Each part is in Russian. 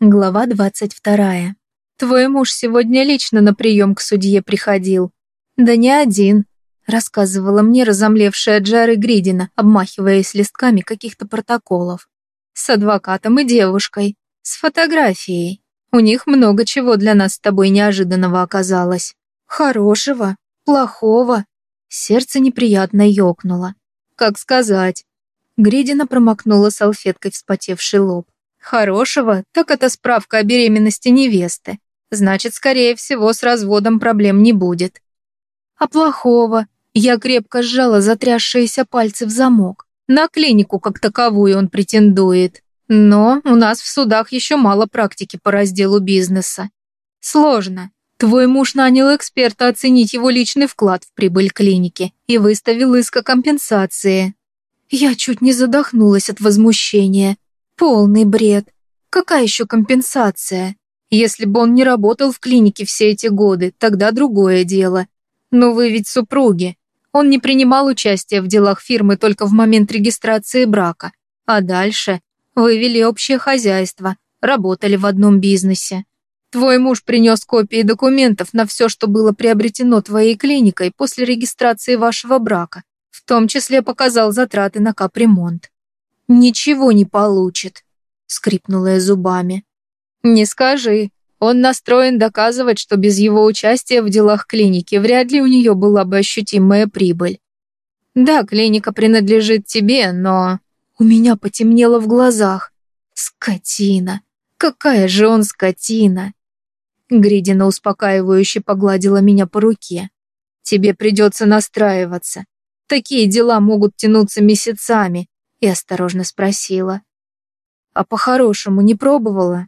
Глава 22. Твой муж сегодня лично на прием к судье приходил. Да не один, рассказывала мне разомлевшая Джары Гридина, обмахиваясь листками каких-то протоколов. С адвокатом и девушкой, с фотографией. У них много чего для нас с тобой неожиданного оказалось. Хорошего, плохого. Сердце неприятно ёкнуло. Как сказать? Гридина промокнула салфеткой вспотевший лоб. Хорошего, так это справка о беременности невесты. Значит, скорее всего, с разводом проблем не будет. А плохого? Я крепко сжала затрясшиеся пальцы в замок. На клинику как таковую он претендует. Но у нас в судах еще мало практики по разделу бизнеса. Сложно. Твой муж нанял эксперта оценить его личный вклад в прибыль клиники и выставил иск о компенсации. Я чуть не задохнулась от возмущения. Полный бред. Какая еще компенсация? Если бы он не работал в клинике все эти годы, тогда другое дело. Но вы ведь супруги. Он не принимал участия в делах фирмы только в момент регистрации брака. А дальше вы вели общее хозяйство, работали в одном бизнесе. Твой муж принес копии документов на все, что было приобретено твоей клиникой после регистрации вашего брака. В том числе показал затраты на капремонт. «Ничего не получит», — скрипнула я зубами. «Не скажи. Он настроен доказывать, что без его участия в делах клиники вряд ли у нее была бы ощутимая прибыль. Да, клиника принадлежит тебе, но...» У меня потемнело в глазах. «Скотина! Какая же он скотина!» Гридина успокаивающе погладила меня по руке. «Тебе придется настраиваться. Такие дела могут тянуться месяцами, и осторожно спросила. «А по-хорошему не пробовала?»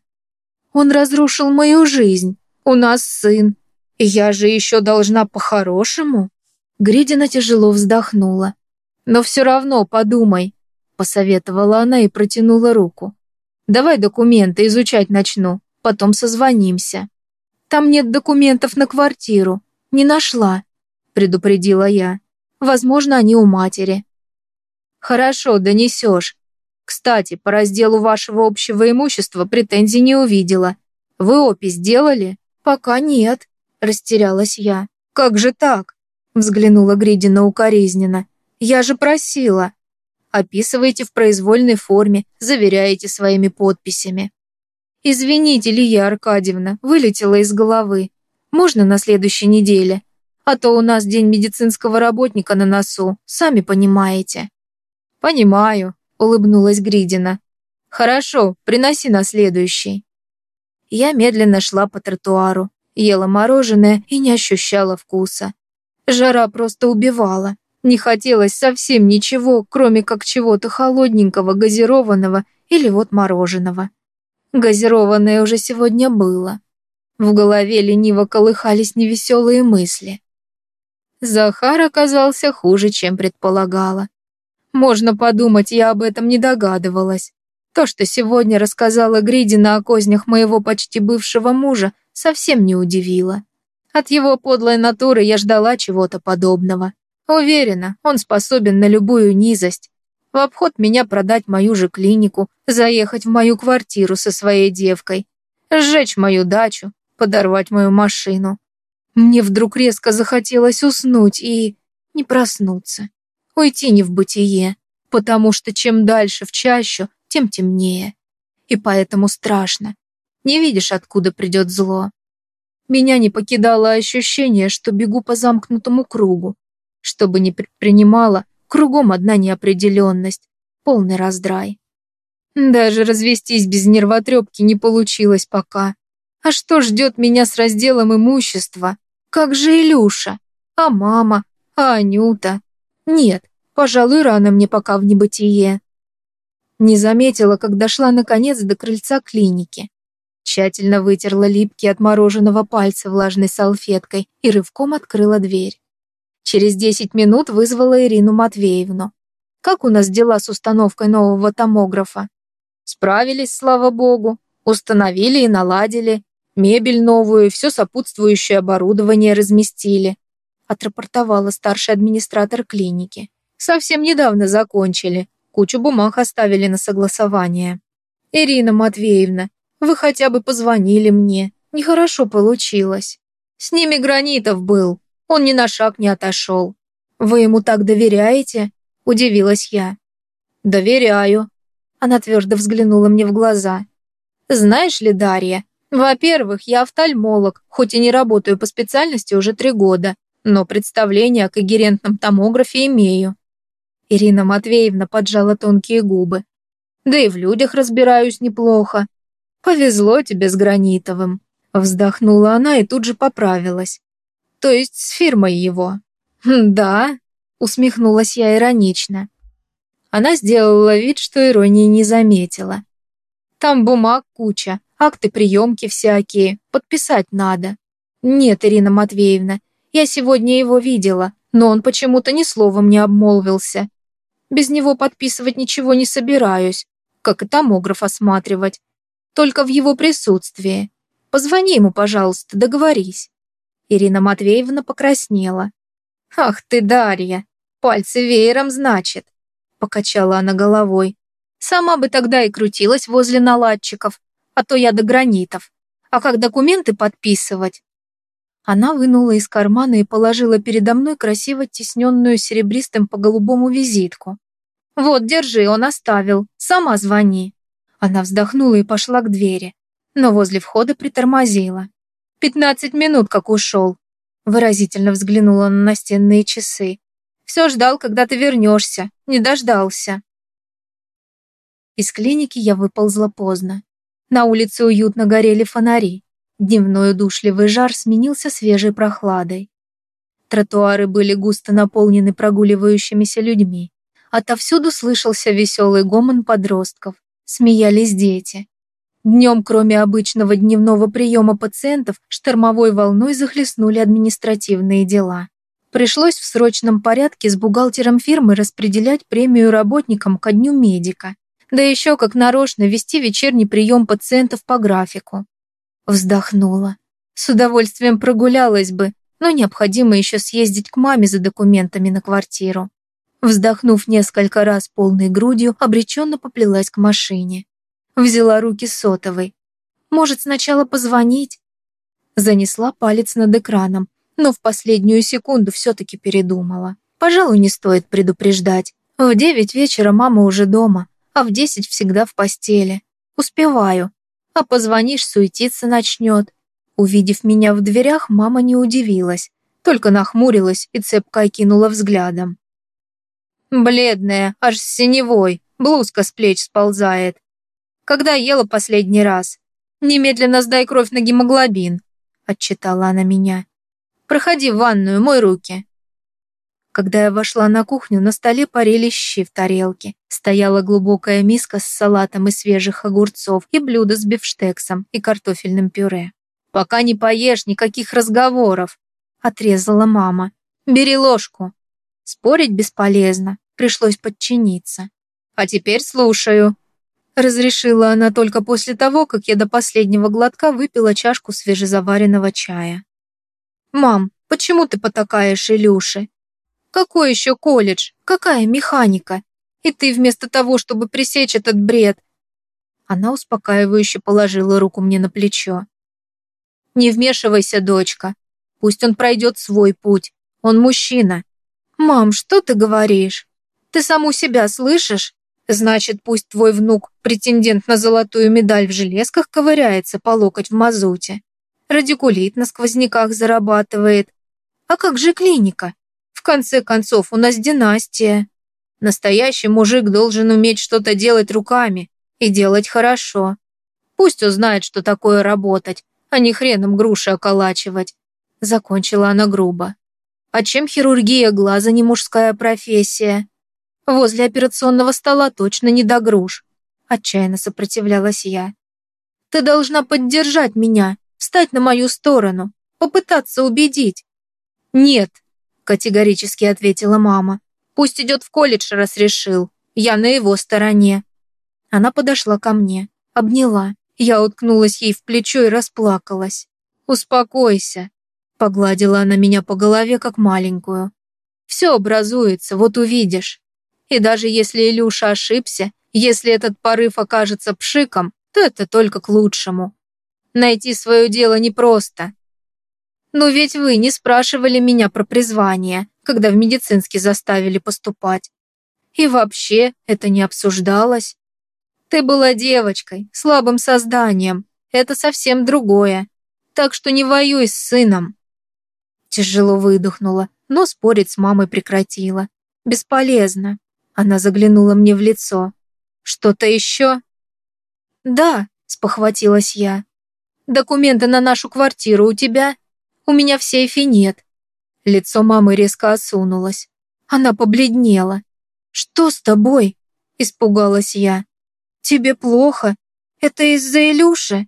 «Он разрушил мою жизнь. У нас сын. И я же еще должна по-хорошему?» Гридина тяжело вздохнула. «Но все равно подумай», — посоветовала она и протянула руку. «Давай документы изучать начну, потом созвонимся». «Там нет документов на квартиру. Не нашла», — предупредила я. «Возможно, они у матери». Хорошо, донесешь. Кстати, по разделу вашего общего имущества претензий не увидела. Вы опись сделали? Пока нет, растерялась я. Как же так? Взглянула Гридина укоризненно. Я же просила. Описываете в произвольной форме, заверяете своими подписями. Извините, Лия Аркадьевна, вылетела из головы. Можно на следующей неделе? А то у нас день медицинского работника на носу, сами понимаете. «Понимаю», — улыбнулась Гридина. «Хорошо, приноси на следующий». Я медленно шла по тротуару, ела мороженое и не ощущала вкуса. Жара просто убивала. Не хотелось совсем ничего, кроме как чего-то холодненького, газированного или вот мороженого. Газированное уже сегодня было. В голове лениво колыхались невеселые мысли. Захар оказался хуже, чем предполагала. Можно подумать, я об этом не догадывалась. То, что сегодня рассказала Гридина о кознях моего почти бывшего мужа, совсем не удивило. От его подлой натуры я ждала чего-то подобного. Уверена, он способен на любую низость. В обход меня продать мою же клинику, заехать в мою квартиру со своей девкой, сжечь мою дачу, подорвать мою машину. Мне вдруг резко захотелось уснуть и не проснуться уйти не в бытие, потому что чем дальше в чащу, тем темнее. И поэтому страшно. Не видишь, откуда придет зло. Меня не покидало ощущение, что бегу по замкнутому кругу. Что бы ни предпринимала, кругом одна неопределенность, полный раздрай. Даже развестись без нервотрепки не получилось пока. А что ждет меня с разделом имущества? Как же Илюша? А мама? А Анюта? Нет, пожалуй, рано мне пока в небытие. Не заметила, как дошла наконец до крыльца клиники. Тщательно вытерла липкие от мороженого пальцы влажной салфеткой и рывком открыла дверь. Через десять минут вызвала Ирину Матвеевну. «Как у нас дела с установкой нового томографа?» «Справились, слава богу. Установили и наладили. Мебель новую и все сопутствующее оборудование разместили отрапортовала старший администратор клиники. Совсем недавно закончили. Кучу бумаг оставили на согласование. Ирина Матвеевна, Вы хотя бы позвонили мне. Нехорошо получилось. С ними Гранитов был. Он ни на шаг не отошел. Вы ему так доверяете? Удивилась я. Доверяю. Она твердо взглянула мне в глаза. Знаешь ли, Дарья, во-первых, я офтальмолог, хоть и не работаю по специальности уже три года, но представление о когерентном томографе имею. Ирина Матвеевна поджала тонкие губы. Да и в людях разбираюсь неплохо. Повезло тебе с Гранитовым. Вздохнула она и тут же поправилась. То есть с фирмой его. «Хм, да, усмехнулась я иронично. Она сделала вид, что иронии не заметила. Там бумаг куча, акты приемки всякие, подписать надо. Нет, Ирина Матвеевна, я сегодня его видела, но он почему-то ни словом не обмолвился. Без него подписывать ничего не собираюсь, как и томограф осматривать. Только в его присутствии. Позвони ему, пожалуйста, договорись». Ирина Матвеевна покраснела. «Ах ты, Дарья! Пальцы веером, значит!» Покачала она головой. «Сама бы тогда и крутилась возле наладчиков, а то я до гранитов. А как документы подписывать?» Она вынула из кармана и положила передо мной красиво тесненную серебристым по голубому визитку. «Вот, держи, он оставил. Сама звони». Она вздохнула и пошла к двери, но возле входа притормозила. «Пятнадцать минут, как ушел». Выразительно взглянула на настенные часы. «Все ждал, когда ты вернешься. Не дождался». Из клиники я выползла поздно. На улице уютно горели фонари. Дневной удушливый жар сменился свежей прохладой. Тротуары были густо наполнены прогуливающимися людьми. Отовсюду слышался веселый гомон подростков. Смеялись дети. Днем, кроме обычного дневного приема пациентов, штормовой волной захлестнули административные дела. Пришлось в срочном порядке с бухгалтером фирмы распределять премию работникам ко дню медика. Да еще как нарочно вести вечерний прием пациентов по графику. Вздохнула. С удовольствием прогулялась бы, но необходимо еще съездить к маме за документами на квартиру. Вздохнув несколько раз полной грудью, обреченно поплелась к машине. Взяла руки сотовой. Может, сначала позвонить? Занесла палец над экраном, но в последнюю секунду все-таки передумала. Пожалуй, не стоит предупреждать. В девять вечера мама уже дома, а в десять всегда в постели. Успеваю а позвонишь, суетиться начнет. Увидев меня в дверях, мама не удивилась, только нахмурилась и цепко окинула взглядом. Бледная, аж синевой, блузка с плеч сползает. Когда ела последний раз? Немедленно сдай кровь на гемоглобин, отчитала она меня. Проходи в ванную, мой руки. Когда я вошла на кухню, на столе парили щи в тарелке. Стояла глубокая миска с салатом из свежих огурцов и блюдо с бифштексом и картофельным пюре. «Пока не поешь, никаких разговоров!» – отрезала мама. «Бери ложку!» Спорить бесполезно, пришлось подчиниться. «А теперь слушаю!» Разрешила она только после того, как я до последнего глотка выпила чашку свежезаваренного чая. «Мам, почему ты потакаешь Илюше? Какой еще колледж? Какая механика? И ты вместо того, чтобы пресечь этот бред...» Она успокаивающе положила руку мне на плечо. «Не вмешивайся, дочка. Пусть он пройдет свой путь. Он мужчина». «Мам, что ты говоришь? Ты саму себя слышишь? Значит, пусть твой внук, претендент на золотую медаль в железках, ковыряется по локоть в мазуте. Радикулит на сквозняках зарабатывает. А как же клиника? В конце концов, у нас династия. Настоящий мужик должен уметь что-то делать руками и делать хорошо. Пусть узнает, что такое работать, а не хреном груши околачивать. Закончила она грубо. А чем хирургия глаза не мужская профессия? Возле операционного стола точно не до груш. Отчаянно сопротивлялась я. Ты должна поддержать меня, встать на мою сторону, попытаться убедить. Нет, категорически ответила мама. Пусть идет в колледж, раз решил. Я на его стороне. Она подошла ко мне, обняла. Я уткнулась ей в плечо и расплакалась. «Успокойся», — погладила она меня по голове, как маленькую. «Все образуется, вот увидишь. И даже если Илюша ошибся, если этот порыв окажется пшиком, то это только к лучшему. Найти свое дело непросто. Но ведь вы не спрашивали меня про призвание, когда в медицинский заставили поступать. И вообще это не обсуждалось. Ты была девочкой, слабым созданием. Это совсем другое. Так что не воюй с сыном. Тяжело выдохнула, но спорить с мамой прекратила. Бесполезно. Она заглянула мне в лицо. Что-то еще? Да, спохватилась я. Документы на нашу квартиру у тебя? У меня в сейфе нет. Лицо мамы резко осунулось. Она побледнела. «Что с тобой?» – испугалась я. «Тебе плохо? Это из-за Илюши?»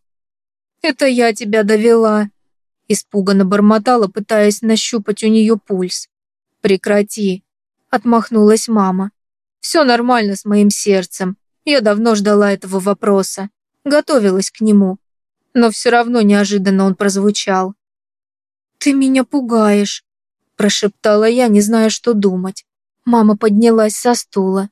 «Это я тебя довела», – испуганно бормотала, пытаясь нащупать у нее пульс. «Прекрати», – отмахнулась мама. «Все нормально с моим сердцем. Я давно ждала этого вопроса. Готовилась к нему. Но все равно неожиданно он прозвучал. «Ты меня пугаешь», – прошептала я, не зная, что думать. Мама поднялась со стула.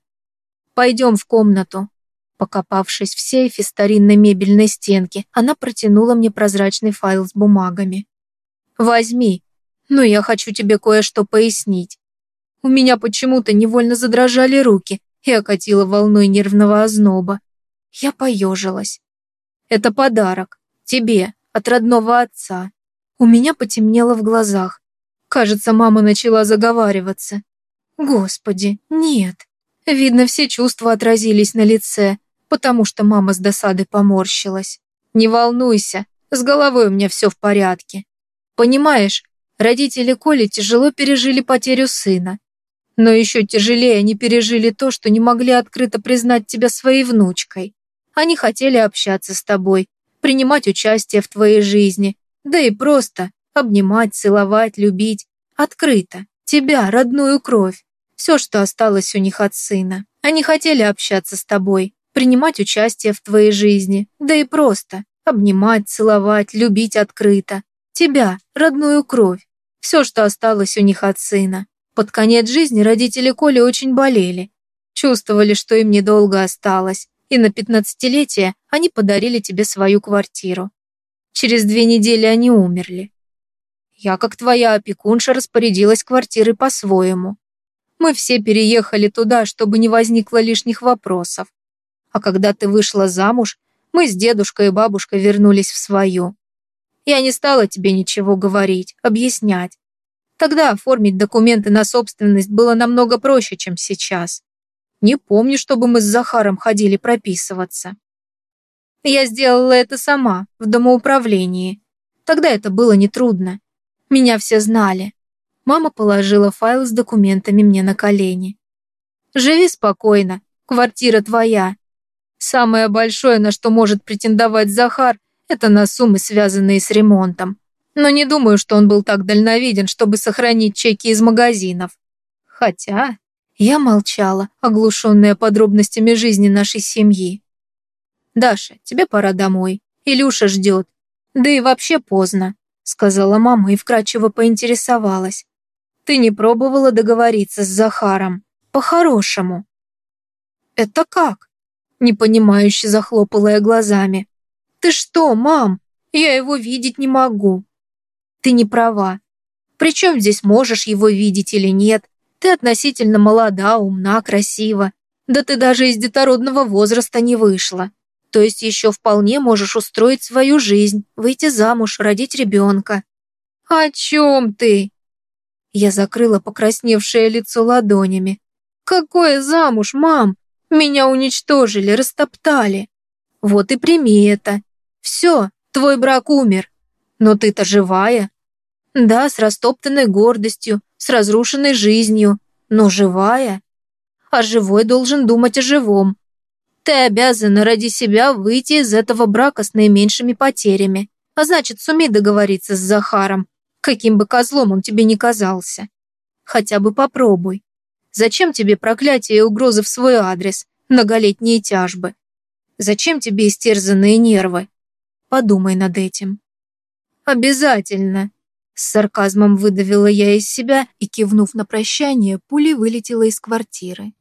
«Пойдем в комнату». Покопавшись в сейфе старинной мебельной стенки, она протянула мне прозрачный файл с бумагами. «Возьми, но я хочу тебе кое-что пояснить». У меня почему-то невольно задрожали руки и окатило волной нервного озноба. Я поежилась. «Это подарок. Тебе, от родного отца». У меня потемнело в глазах. Кажется, мама начала заговариваться. Господи, нет. Видно, все чувства отразились на лице, потому что мама с досадой поморщилась. Не волнуйся, с головой у меня все в порядке. Понимаешь, родители Коли тяжело пережили потерю сына. Но еще тяжелее они пережили то, что не могли открыто признать тебя своей внучкой. Они хотели общаться с тобой, принимать участие в твоей жизни, да и просто обнимать, целовать, любить. Открыто. Тебя, родную кровь все, что осталось у них от сына. Они хотели общаться с тобой, принимать участие в твоей жизни, да и просто обнимать, целовать, любить открыто. Тебя, родную кровь. Все, что осталось у них от сына. Под конец жизни родители Коли очень болели. Чувствовали, что им недолго осталось, и на пятнадцатилетие они подарили тебе свою квартиру. Через две недели они умерли. Я, как твоя опекунша, распорядилась квартирой по-своему. Мы все переехали туда, чтобы не возникло лишних вопросов. А когда ты вышла замуж, мы с дедушкой и бабушкой вернулись в свою. Я не стала тебе ничего говорить, объяснять. Тогда оформить документы на собственность было намного проще, чем сейчас. Не помню, чтобы мы с Захаром ходили прописываться. Я сделала это сама, в домоуправлении. Тогда это было нетрудно. Меня все знали. Мама положила файл с документами мне на колени. «Живи спокойно, квартира твоя. Самое большое, на что может претендовать Захар, это на суммы, связанные с ремонтом. Но не думаю, что он был так дальновиден, чтобы сохранить чеки из магазинов. Хотя...» Я молчала, оглушенная подробностями жизни нашей семьи. «Даша, тебе пора домой. Илюша ждет. Да и вообще поздно», сказала мама и вкратчиво поинтересовалась. Ты не пробовала договориться с Захаром? По-хорошему?» «Это как?» Непонимающе захлопала я глазами. «Ты что, мам? Я его видеть не могу». «Ты не права. Причем здесь можешь его видеть или нет? Ты относительно молода, умна, красива. Да ты даже из детородного возраста не вышла. То есть еще вполне можешь устроить свою жизнь, выйти замуж, родить ребенка». «О чем ты?» Я закрыла покрасневшее лицо ладонями. «Какое замуж, мам? Меня уничтожили, растоптали. Вот и прими это. Все, твой брак умер. Но ты-то живая. Да, с растоптанной гордостью, с разрушенной жизнью, но живая. А живой должен думать о живом. Ты обязана ради себя выйти из этого брака с наименьшими потерями. А значит, сумей договориться с Захаром, каким бы козлом он тебе ни казался. Хотя бы попробуй. Зачем тебе проклятие и угрозы в свой адрес, многолетние тяжбы? Зачем тебе истерзанные нервы? Подумай над этим. Обязательно. С сарказмом выдавила я из себя и, кивнув на прощание, пулей вылетела из квартиры.